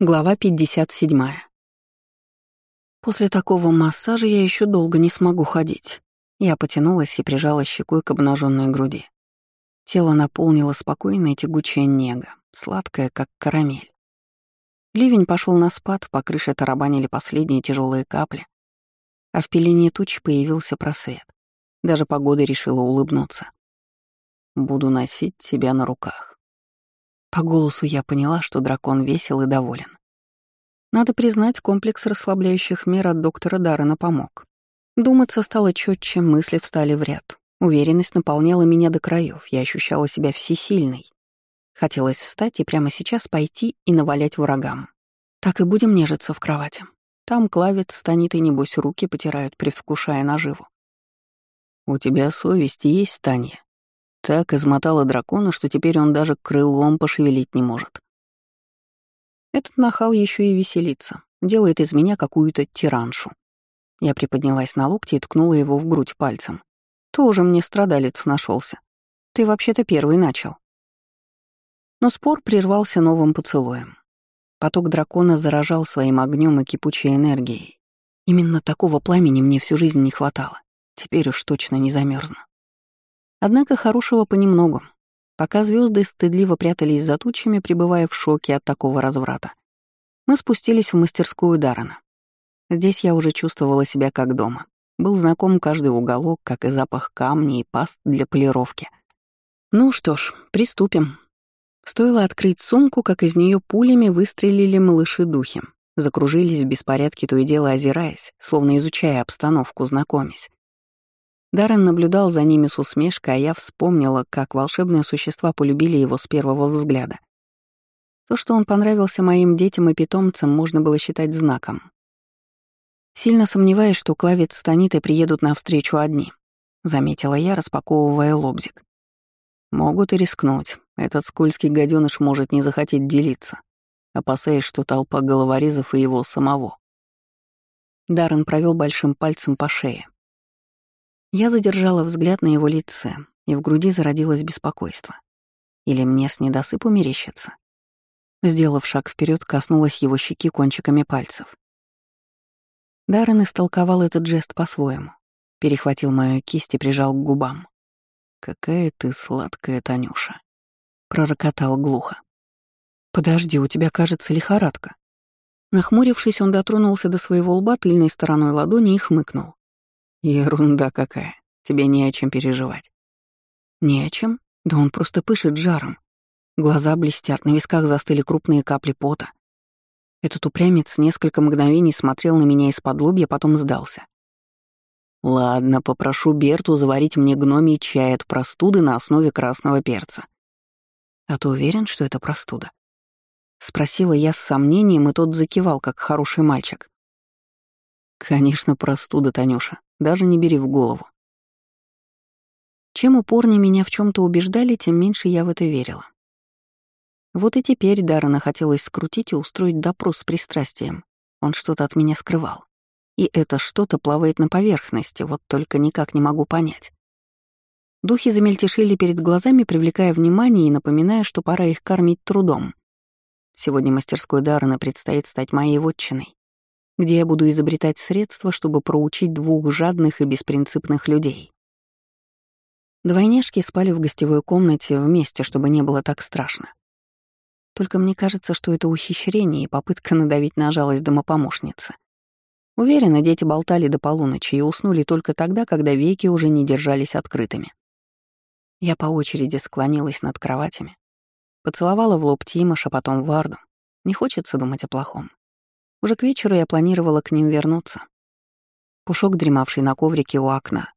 Глава 57. После такого массажа я еще долго не смогу ходить. Я потянулась и прижала щекой к обнаженной груди. Тело наполнило спокойная тягучая нега, сладкая, как карамель. Ливень пошел на спад, по крыше тарабанили последние тяжелые капли, а в пелене туч появился просвет. Даже погода решила улыбнуться. «Буду носить тебя на руках». По голосу я поняла, что дракон весел и доволен. Надо признать, комплекс расслабляющих мер от доктора Даррена помог. Думаться стало четче, мысли встали в ряд. Уверенность наполняла меня до краев, я ощущала себя всесильной. Хотелось встать и прямо сейчас пойти и навалять врагам. Так и будем нежиться в кровати. Там клавит, станет и небось руки потирают, предвкушая наживу. «У тебя совесть есть, Таня?» Так измотала дракона, что теперь он даже крылом пошевелить не может. Этот нахал еще и веселится, делает из меня какую-то тираншу. Я приподнялась на локти и ткнула его в грудь пальцем. Тоже мне страдалец нашелся. Ты вообще-то первый начал. Но спор прервался новым поцелуем. Поток дракона заражал своим огнем и кипучей энергией. Именно такого пламени мне всю жизнь не хватало. Теперь уж точно не замерзну. Однако хорошего понемногу. Пока звезды стыдливо прятались за тучами, пребывая в шоке от такого разврата, мы спустились в мастерскую Дарана. Здесь я уже чувствовала себя как дома. Был знаком каждый уголок, как и запах камней и паст для полировки. Ну что ж, приступим. Стоило открыть сумку, как из нее пулями выстрелили малыши-духи. Закружились в беспорядке, то и дело озираясь, словно изучая обстановку, знакомясь. Даррен наблюдал за ними с усмешкой, а я вспомнила, как волшебные существа полюбили его с первого взгляда. То, что он понравился моим детям и питомцам, можно было считать знаком. Сильно сомневаюсь, что Клавец с Танитой приедут навстречу одни, заметила я, распаковывая лобзик. Могут и рискнуть. Этот скользкий гаденыш может не захотеть делиться, опасаясь, что толпа головорезов и его самого. Даррен провел большим пальцем по шее, я задержала взгляд на его лице, и в груди зародилось беспокойство. Или мне с недосыпу мерещится? Сделав шаг вперед, коснулась его щеки кончиками пальцев. Даррен истолковал этот жест по-своему. Перехватил мою кисть и прижал к губам. «Какая ты сладкая, Танюша!» Пророкотал глухо. «Подожди, у тебя, кажется, лихорадка». Нахмурившись, он дотронулся до своего лба тыльной стороной ладони и хмыкнул. Ерунда какая. Тебе не о чем переживать. Не о чем? Да он просто пышет жаром. Глаза блестят, на висках застыли крупные капли пота. Этот упрямец несколько мгновений смотрел на меня из-под лобья, потом сдался. «Ладно, попрошу Берту заварить мне гномий чай от простуды на основе красного перца». «А ты уверен, что это простуда?» Спросила я с сомнением, и тот закивал, как хороший мальчик. «Конечно, простуда, Танюша. Даже не бери в голову. Чем упорнее меня в чем то убеждали, тем меньше я в это верила. Вот и теперь Даррена хотелось скрутить и устроить допрос с пристрастием. Он что-то от меня скрывал. И это что-то плавает на поверхности, вот только никак не могу понять. Духи замельтешили перед глазами, привлекая внимание и напоминая, что пора их кормить трудом. Сегодня мастерской Даррена предстоит стать моей вотчиной где я буду изобретать средства, чтобы проучить двух жадных и беспринципных людей. Двойняшки спали в гостевой комнате вместе, чтобы не было так страшно. Только мне кажется, что это ухищрение и попытка надавить на жалость домопомощницы. Уверена, дети болтали до полуночи и уснули только тогда, когда веки уже не держались открытыми. Я по очереди склонилась над кроватями, поцеловала в лоб Тимоша, потом Варду. Не хочется думать о плохом. Уже к вечеру я планировала к ним вернуться. Пушок, дремавший на коврике у окна,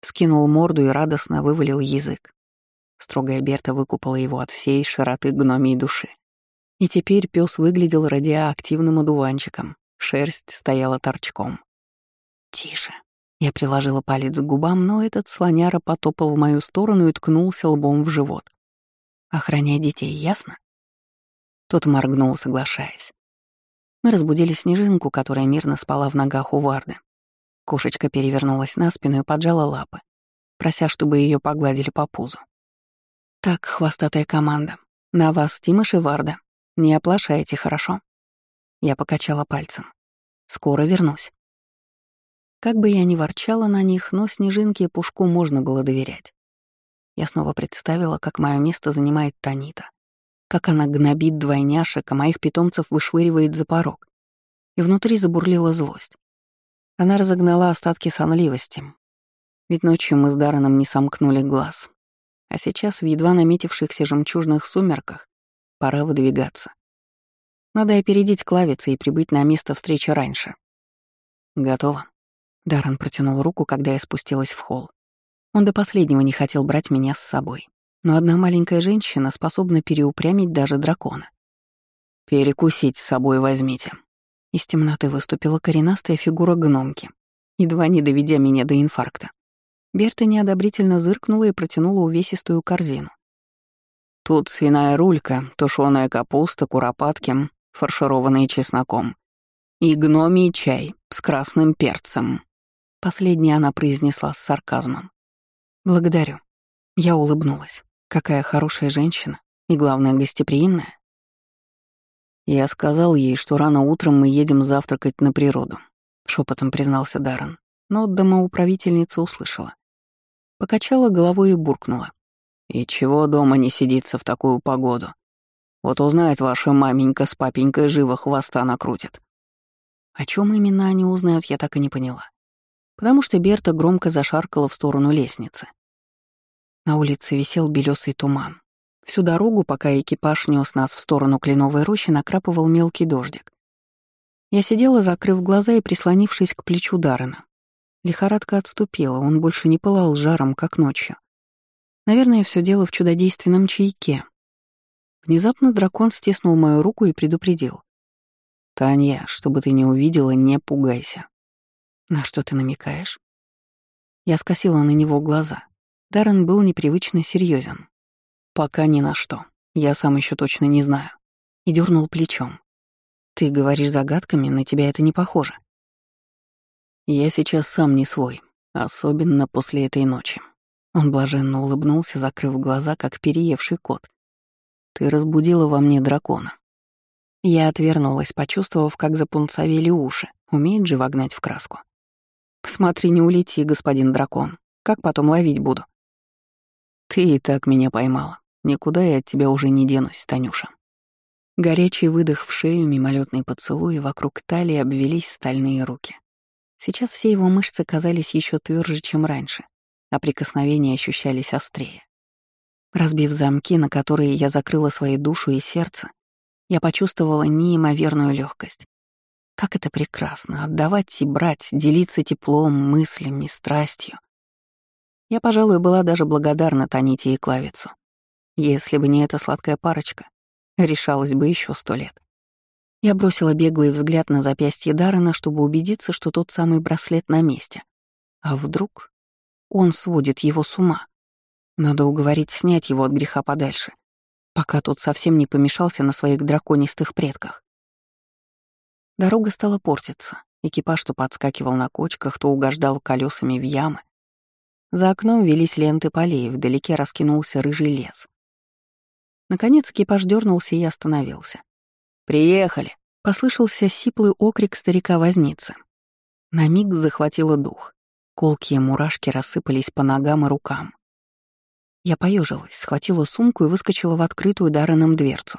вскинул морду и радостно вывалил язык. Строгая Берта выкупала его от всей широты гномии души. И теперь пес выглядел радиоактивным одуванчиком, шерсть стояла торчком. «Тише», я приложила палец к губам, но этот слоняра потопал в мою сторону и ткнулся лбом в живот. «Охраняй детей, ясно?» Тот моргнул, соглашаясь. Мы разбудили Снежинку, которая мирно спала в ногах у Варды. Кошечка перевернулась на спину и поджала лапы, прося, чтобы ее погладили по пузу. «Так, хвостатая команда, на вас Тимош и Варда. Не оплошайте, хорошо?» Я покачала пальцем. «Скоро вернусь». Как бы я ни ворчала на них, но снежинке и пушку можно было доверять. Я снова представила, как мое место занимает Танита, как она гнобит двойняшек, а моих питомцев вышвыривает за порог. И внутри забурлила злость. Она разогнала остатки сонливости. Ведь ночью мы с Дарреном не сомкнули глаз. А сейчас в едва наметившихся жемчужных сумерках пора выдвигаться. Надо опередить клавицы и прибыть на место встречи раньше. Готово. Даррен протянул руку, когда я спустилась в холл. Он до последнего не хотел брать меня с собой но одна маленькая женщина способна переупрямить даже дракона. «Перекусить с собой возьмите». Из темноты выступила коренастая фигура гномки, едва не доведя меня до инфаркта. Берта неодобрительно зыркнула и протянула увесистую корзину. Тут свиная рулька, тушеная капуста, куропатки, фаршированные чесноком. И гномий чай с красным перцем. Последнее она произнесла с сарказмом. «Благодарю». Я улыбнулась. Какая хорошая женщина и, главное, гостеприимная. Я сказал ей, что рано утром мы едем завтракать на природу, шепотом признался Даррен, но домоуправительница услышала. Покачала головой и буркнула. И чего дома не сидится в такую погоду? Вот узнает ваша маменька с папенькой живо хвоста накрутит. О чем именно они узнают, я так и не поняла. Потому что Берта громко зашаркала в сторону лестницы. На улице висел белесый туман. Всю дорогу, пока экипаж нес нас в сторону кленовой рощи, накрапывал мелкий дождик. Я сидела, закрыв глаза и прислонившись к плечу Даррена. Лихорадка отступила, он больше не пылал жаром, как ночью. Наверное, все дело в чудодейственном чайке. Внезапно дракон стиснул мою руку и предупредил. «Таня, чтобы ты не увидела, не пугайся». «На что ты намекаешь?» Я скосила на него глаза. Даррен был непривычно серьезен. «Пока ни на что. Я сам еще точно не знаю». И дернул плечом. «Ты говоришь загадками, на тебя это не похоже». «Я сейчас сам не свой, особенно после этой ночи». Он блаженно улыбнулся, закрыв глаза, как переевший кот. «Ты разбудила во мне дракона». Я отвернулась, почувствовав, как запунцовели уши. Умеет же вогнать в краску. «Смотри, не улети, господин дракон. Как потом ловить буду?» Ты и так меня поймала. Никуда я от тебя уже не денусь, Танюша. Горячий выдох в шею, мимолетный поцелуй, вокруг талии обвелись стальные руки. Сейчас все его мышцы казались еще тверже, чем раньше, а прикосновения ощущались острее. Разбив замки, на которые я закрыла свои душу и сердце, я почувствовала неимоверную легкость. Как это прекрасно — отдавать и брать, делиться теплом, мыслями, страстью. Я, пожалуй, была даже благодарна Таните и Клавицу. Если бы не эта сладкая парочка, решалась бы еще сто лет. Я бросила беглый взгляд на запястье Даррена, чтобы убедиться, что тот самый браслет на месте. А вдруг он сводит его с ума? Надо уговорить снять его от греха подальше, пока тот совсем не помешался на своих драконистых предках. Дорога стала портиться. Экипаж то подскакивал на кочках, то угождал колесами в ямы. За окном велись ленты полей, вдалеке раскинулся рыжий лес. Наконец экипаж дернулся и остановился. «Приехали!» — послышался сиплый окрик старика-возницы. На миг захватило дух. Колкие мурашки рассыпались по ногам и рукам. Я поежилась, схватила сумку и выскочила в открытую дараном дверцу.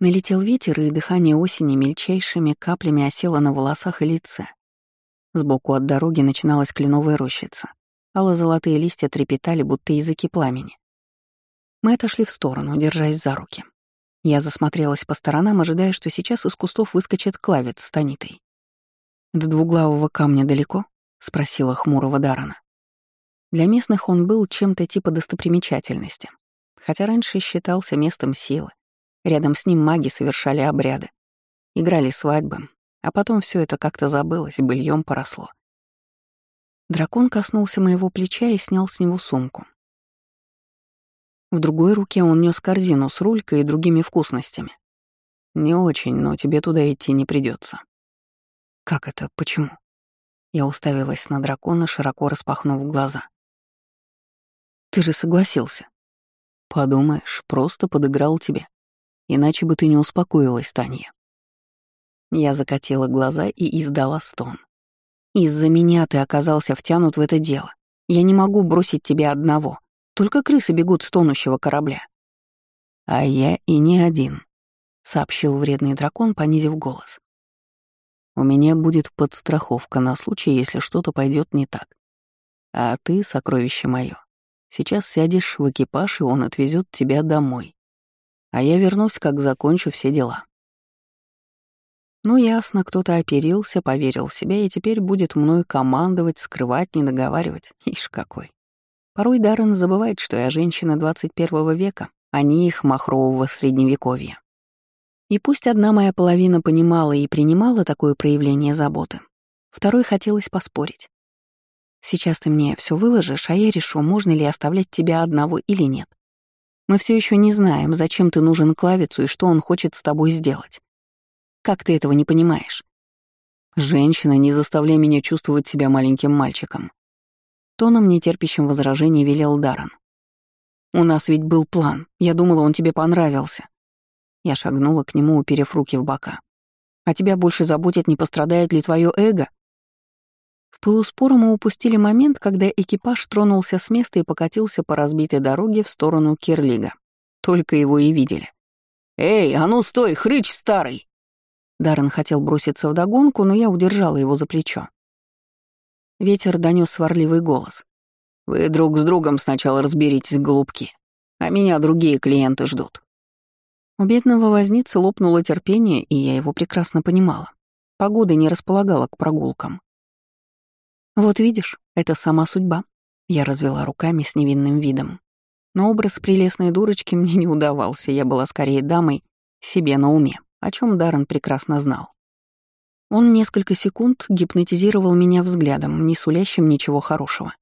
Налетел ветер, и дыхание осени мельчайшими каплями осело на волосах и лице. Сбоку от дороги начиналась кленовая рощица. Алло-золотые листья трепетали, будто языки пламени. Мы отошли в сторону, держась за руки. Я засмотрелась по сторонам, ожидая, что сейчас из кустов выскочит клавец с Танитой. «До двуглавого камня далеко?» — спросила хмурого Дарана. Для местных он был чем-то типа достопримечательности, хотя раньше считался местом силы. Рядом с ним маги совершали обряды, играли свадьбы, а потом все это как-то забылось, быльем поросло. Дракон коснулся моего плеча и снял с него сумку. В другой руке он нес корзину с рулькой и другими вкусностями. «Не очень, но тебе туда идти не придется. «Как это? Почему?» Я уставилась на дракона, широко распахнув глаза. «Ты же согласился». «Подумаешь, просто подыграл тебе. Иначе бы ты не успокоилась, Таня». Я закатила глаза и издала стон. «Из-за меня ты оказался втянут в это дело. Я не могу бросить тебя одного. Только крысы бегут с тонущего корабля». «А я и не один», — сообщил вредный дракон, понизив голос. «У меня будет подстраховка на случай, если что-то пойдет не так. А ты, сокровище мое, сейчас сядешь в экипаж, и он отвезет тебя домой. А я вернусь, как закончу все дела». Ну, ясно, кто-то оперился, поверил в себя и теперь будет мной командовать, скрывать, не договаривать. Ишь какой. Порой Даррен забывает, что я женщина 21 века, а не их махрового средневековья. И пусть одна моя половина понимала и принимала такое проявление заботы, второй хотелось поспорить. Сейчас ты мне все выложишь, а я решу, можно ли оставлять тебя одного или нет. Мы все еще не знаем, зачем ты нужен Клавицу и что он хочет с тобой сделать. Как ты этого не понимаешь? Женщина, не заставляй меня чувствовать себя маленьким мальчиком. Тоном, нетерпящим возражений, велел Даран. У нас ведь был план. Я думала, он тебе понравился. Я шагнула к нему, уперев руки в бока. А тебя больше заботит, не пострадает ли твое эго? В пылу мы упустили момент, когда экипаж тронулся с места и покатился по разбитой дороге в сторону Кирлига. Только его и видели. «Эй, а ну стой, хрыч старый!» Даррен хотел броситься в догонку, но я удержала его за плечо. Ветер донес сварливый голос. «Вы друг с другом сначала разберитесь, голубки, а меня другие клиенты ждут». У бедного возницы лопнуло терпение, и я его прекрасно понимала. Погода не располагала к прогулкам. «Вот видишь, это сама судьба», — я развела руками с невинным видом. Но образ прелестной дурочки мне не удавался, я была скорее дамой себе на уме о чем Даррен прекрасно знал. Он несколько секунд гипнотизировал меня взглядом, не сулящим ничего хорошего.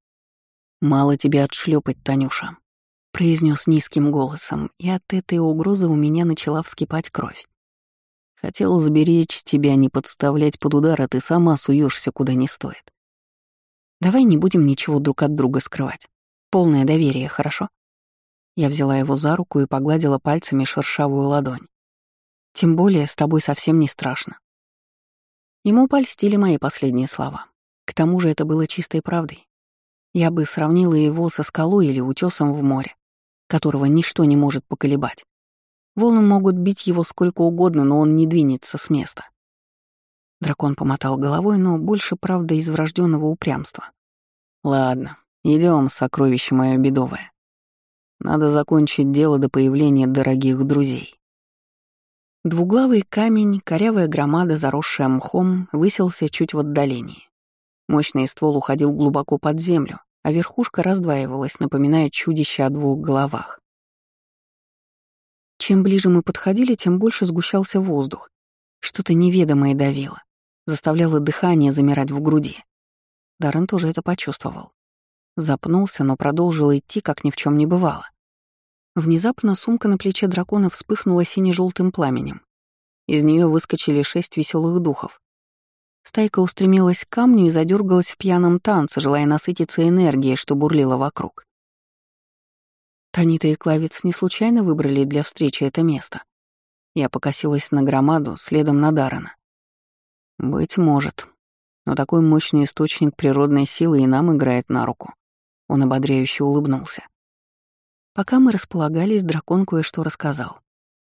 «Мало тебя отшлепать, Танюша», — произнес низким голосом, и от этой угрозы у меня начала вскипать кровь. «Хотел сберечь тебя, не подставлять под удар, а ты сама суешься куда не стоит. Давай не будем ничего друг от друга скрывать. Полное доверие, хорошо?» Я взяла его за руку и погладила пальцами шершавую ладонь. Тем более с тобой совсем не страшно. Ему польстили мои последние слова. К тому же это было чистой правдой. Я бы сравнила его со скалой или утесом в море, которого ничто не может поколебать. Волны могут бить его сколько угодно, но он не двинется с места. Дракон помотал головой, но больше, правда, из врожденного упрямства. «Ладно, идем, сокровище мое бедовое. Надо закончить дело до появления дорогих друзей». Двуглавый камень, корявая громада, заросшая мхом, высился чуть в отдалении. Мощный ствол уходил глубоко под землю, а верхушка раздваивалась, напоминая чудище о двух головах. Чем ближе мы подходили, тем больше сгущался воздух. Что-то неведомое давило, заставляло дыхание замирать в груди. Даррен тоже это почувствовал. Запнулся, но продолжил идти, как ни в чем не бывало. Внезапно сумка на плече дракона вспыхнула сине-желтым пламенем. Из нее выскочили шесть веселых духов. Стайка устремилась к камню и задергалась в пьяном танце, желая насытиться энергией, что бурлила вокруг. Танита и Клавец не случайно выбрали для встречи это место. Я покосилась на громаду, следом на Дарана. Быть может. Но такой мощный источник природной силы и нам играет на руку. Он ободряюще улыбнулся. Пока мы располагались, дракон кое-что рассказал.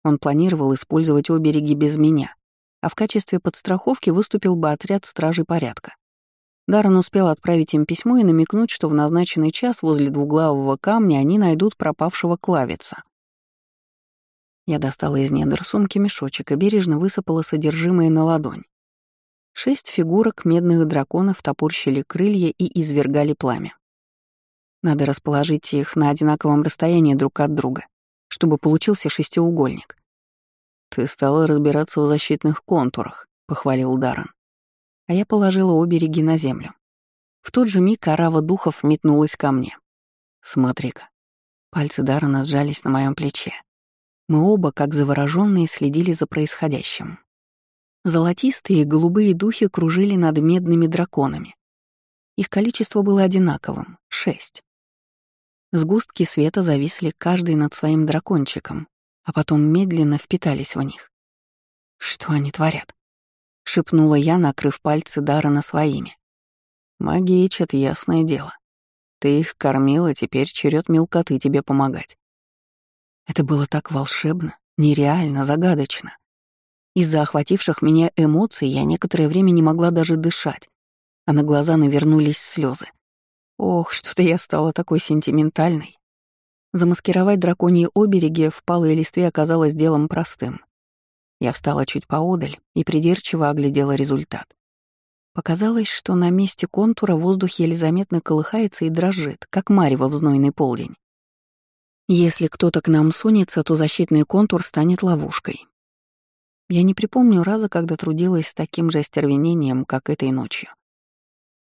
Он планировал использовать обереги без меня, а в качестве подстраховки выступил бы отряд стражей порядка. Даррен успел отправить им письмо и намекнуть, что в назначенный час возле двуглавого камня они найдут пропавшего клавица. Я достала из недр сумки мешочек и бережно высыпала содержимое на ладонь. Шесть фигурок медных драконов топорщили крылья и извергали пламя. Надо расположить их на одинаковом расстоянии друг от друга, чтобы получился шестиугольник. «Ты стала разбираться в защитных контурах», — похвалил Даррен. А я положила обереги на землю. В тот же миг орава духов метнулась ко мне. «Смотри-ка». Пальцы Даррена сжались на моем плече. Мы оба, как завороженные, следили за происходящим. Золотистые и голубые духи кружили над медными драконами. Их количество было одинаковым — шесть. Сгустки света зависли каждый над своим дракончиком, а потом медленно впитались в них. Что они творят? шепнула я, накрыв пальцы Дарана своими. «Магичат, ясное дело. Ты их кормила, теперь черед мелкоты тебе помогать». Это было так волшебно, нереально, загадочно. Из-за охвативших меня эмоций я некоторое время не могла даже дышать, а на глаза навернулись слезы. Ох, что-то я стала такой сентиментальной. Замаскировать драконьи обереги в палой листве оказалось делом простым. Я встала чуть поодаль и придирчиво оглядела результат. Показалось, что на месте контура воздух еле заметно колыхается и дрожит, как марево в знойный полдень. Если кто-то к нам сунется, то защитный контур станет ловушкой. Я не припомню раза, когда трудилась с таким же остервенением, как этой ночью.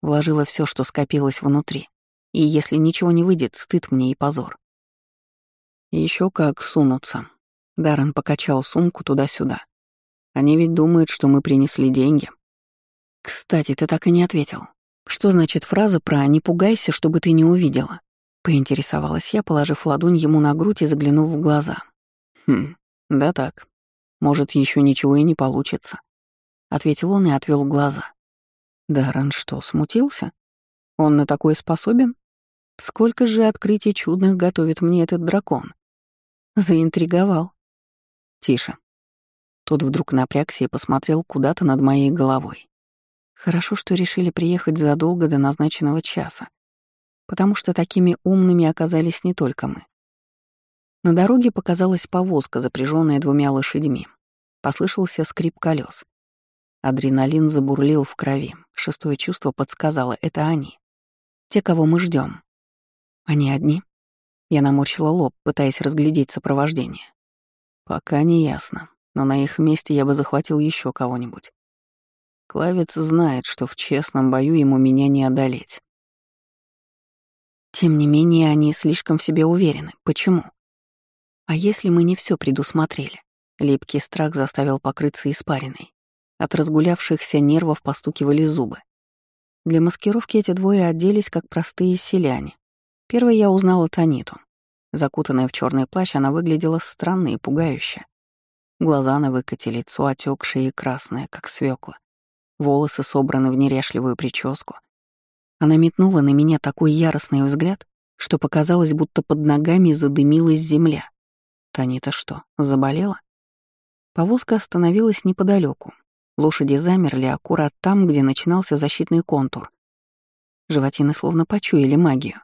Вложила все, что скопилось внутри, и если ничего не выйдет, стыд мне и позор. Еще как сунуться. Даррен покачал сумку туда-сюда. Они ведь думают, что мы принесли деньги. Кстати, ты так и не ответил. Что значит фраза про «не пугайся, чтобы ты не увидела»? Поинтересовалась я, положив ладонь ему на грудь и заглянув в глаза. Хм, да так. Может, еще ничего и не получится. Ответил он и отвел глаза. Даррен что, смутился? Он на такое способен? Сколько же открытий чудных готовит мне этот дракон? Заинтриговал. Тише. Тот вдруг напрягся и посмотрел куда-то над моей головой. Хорошо, что решили приехать задолго до назначенного часа, потому что такими умными оказались не только мы. На дороге показалась повозка, запряженная двумя лошадьми. Послышался скрип колес. Адреналин забурлил в крови. Шестое чувство подсказало — это они. Те, кого мы ждем. Они одни? Я наморщила лоб, пытаясь разглядеть сопровождение. Пока не ясно, но на их месте я бы захватил еще кого-нибудь. Клавец знает, что в честном бою ему меня не одолеть. Тем не менее, они слишком в себе уверены. Почему? А если мы не все предусмотрели? Липкий страх заставил покрыться испариной. От разгулявшихся нервов постукивали зубы. Для маскировки эти двое оделись как простые селяне, Первой я узнала Таниту. Закутанная в черный плащ, она выглядела странно и пугающе. Глаза на выкате, лицо отекшее и красное, как свекла. Волосы собраны в неряшливую прическу. Она метнула на меня такой яростный взгляд, что показалось, будто под ногами задымилась земля. Танита что, заболела? Повозка остановилась неподалеку. Лошади замерли аккурат там, где начинался защитный контур. Животины словно почуяли магию.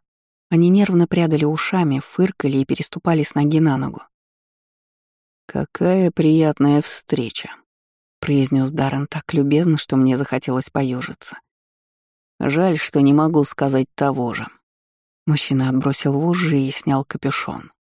Они нервно прядали ушами, фыркали и переступали с ноги на ногу. «Какая приятная встреча», — произнес Даррен так любезно, что мне захотелось поежиться. «Жаль, что не могу сказать того же». Мужчина отбросил вожжи и снял капюшон.